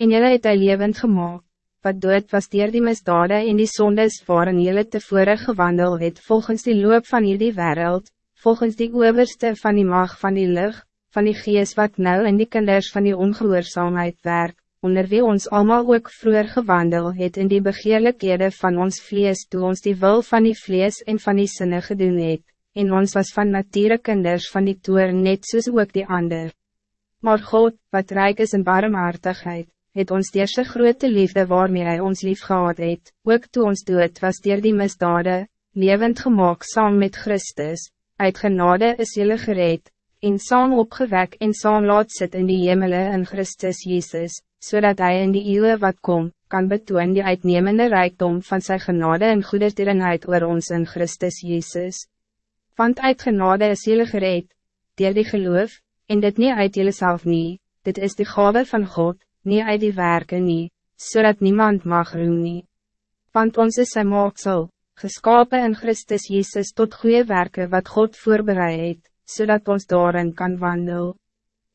En jylle het hy levend gemaakt, wat dood was dier die misdade en die sondes waarin jylle tevore gewandel het volgens die loop van hierdie wereld, volgens die overste van die mag van die lucht, van die gees wat nou in die kinders van die ongehoorzaamheid werk, onder wie ons allemaal ook vroeger gewandel het in die begeerlikhede van ons vlees toe ons die wil van die vlees en van die sinne gedoen het, en ons was van nature kinders van die toer net soos ook die ander. Maar God, wat rijk is in barmhartigheid, het ons deze grote liefde waarmee hij ons lief gehad het, ook toe ons dood was dier die misdade, levend gemaakt saam met Christus, uit genade is jullie gereed, en saam opgewek en saam laat sit in die hemele in Christus Jezus, zodat hij in die eeuwen wat kom, kan betoon die uitnemende rijkdom van zijn genade en goedertierenheid oor ons in Christus Jezus. Want uit genade is jullie gereed, dier die geloof, en dit niet uit jullie zelf niet, dit is de gave van God, niet uit die werken niet, zodat niemand mag roem nie. Want ons is zijn maaksel, geskapen in Christus Jezus tot goede werken wat God voorbereid het, zodat ons daarin kan wandelen.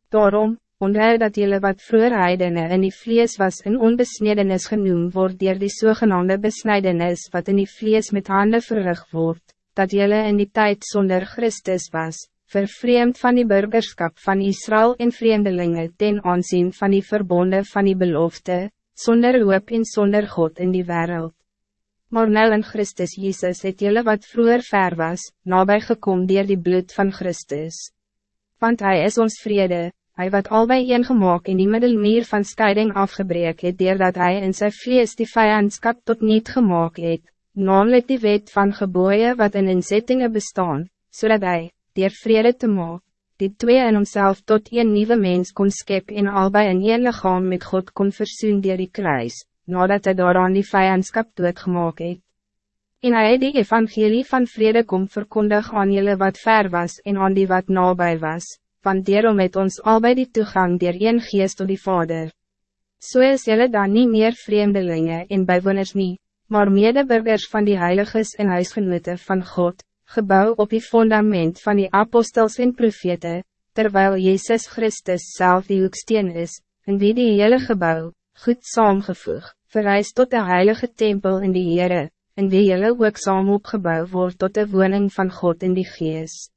Daarom, Onthou dat jullie wat vroeger heidene in die vlees was in onbesnedenis genoemd wordt dier die zogenaamde besnijdenis wat in die vlees met handen verrig wordt, dat jullie in die tijd zonder Christus was, vervreemd van die burgerschap van Israël en vreemdelingen ten aanzien van die verbonden van die belofte, zonder hoop en zonder God in die wereld. Maar nou in Christus Jezus het jullie wat vroeger ver was, nabij gekomen dier die bloed van Christus. Want Hij is ons vrede, Hij wat al bij een gemaakt in die middelmeer van scheiding afgebreek het, dat hij in zijn vlees die vijandskap tot niet gemaakt het, namelijk die wet van geboeien wat in inzettingen bestaan, zodat hij, die vrede te maak, die twee in homself tot een nieuwe mens kon skep en albei in een lichaam met God kon versoen dier die kruis, nadat hij daaraan die vijandskap doodgemaak het. En hij het die evangelie van vrede kom verkondig aan jullie wat ver was en aan die wat nabij was want daarom het ons al bij die toegang dier een geest tot die Vader. So is jylle dan niet meer vreemdelingen en bijwoners nie, maar medeburgers van die heiliges en huisgenote van God, gebouw op die fundament van die apostels en profete, terwijl Jezus Christus zelf die hoeksteen is, en wie die hele gebouw, goed saamgevoeg, verreis tot de heilige tempel in die Heere, en wie jylle ook saam opgebouw wordt tot de woning van God in die geest.